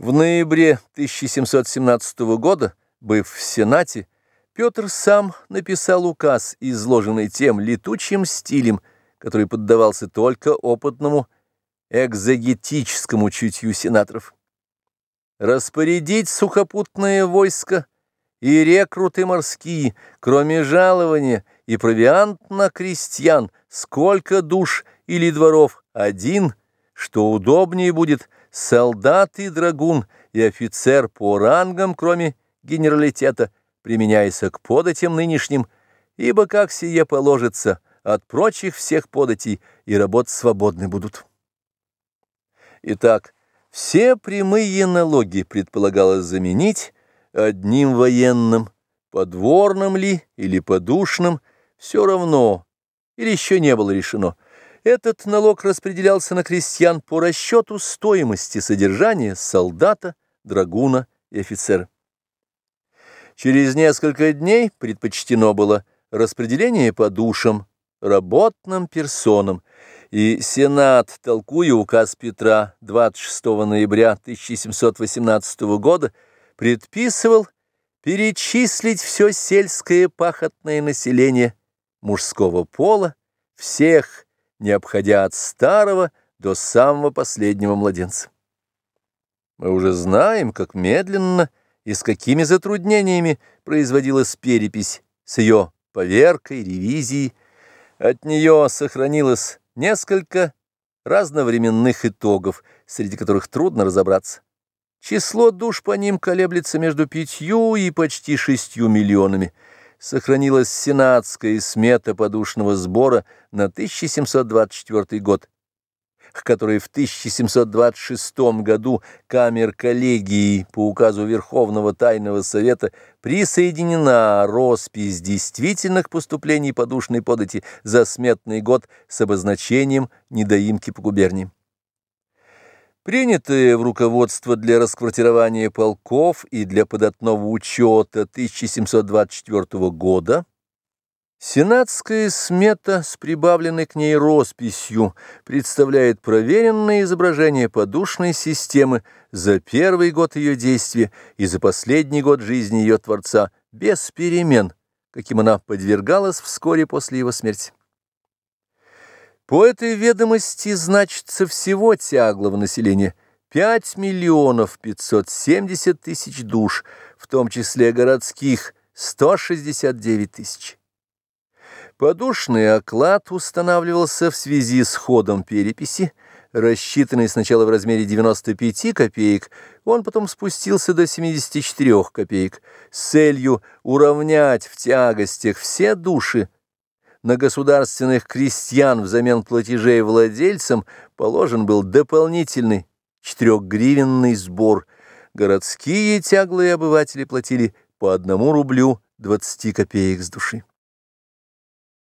В ноябре 1717 года, быв в Сенате, Петр сам написал указ, изложенный тем летучим стилем, который поддавался только опытному экзегетическому чутью сенаторов. Распорядить сухопутное войско и рекруты морские, кроме жалования и провиант на крестьян, сколько душ или дворов, один, что удобнее будет – солдат и драгун и офицер по рангам, кроме генералитета, применяйся к податям нынешним, ибо, как сие положится, от прочих всех податей и работ свободны будут. Итак, все прямые налоги предполагалось заменить одним военным, подворным ли или подушным, все равно, или еще не было решено – этот налог распределялся на крестьян по расчету стоимости содержания солдата, драгуна и офицера. Через несколько дней предпочтено было распределение по душам, работным персонам, и Сенат, толкуя указ Петра 26 ноября 1718 года, предписывал перечислить все сельское пахотное население мужского пола, всех не обходя от старого до самого последнего младенца. Мы уже знаем, как медленно и с какими затруднениями производилась перепись с ее поверкой, ревизией. От нее сохранилось несколько разновременных итогов, среди которых трудно разобраться. Число душ по ним колеблется между пятью и почти шестью миллионами – сохранилась сенатская смета подушного сбора на 1724 год, к которой в 1726 году камер коллегии по указу Верховного Тайного Совета присоединена роспись действительных поступлений подушной подати за сметный год с обозначением недоимки по губерниям. Принятое в руководство для расквартирования полков и для податного учета 1724 года, Сенатская смета с прибавленной к ней росписью представляет проверенное изображение подушной системы за первый год ее действия и за последний год жизни ее Творца, без перемен, каким она подвергалась вскоре после его смерти. По этой ведомости значится всего тяглого населения 5 миллионов 570 тысяч душ, в том числе городских 169 тысяч. Подушный оклад устанавливался в связи с ходом переписи, рассчитанный сначала в размере 95 копеек, он потом спустился до 74 копеек, с целью уравнять в тягостях все души, на государственных крестьян взамен платежей владельцам положен был дополнительный четырехгривенный сбор. Городские тяглые обыватели платили по одному рублю 20 копеек с души.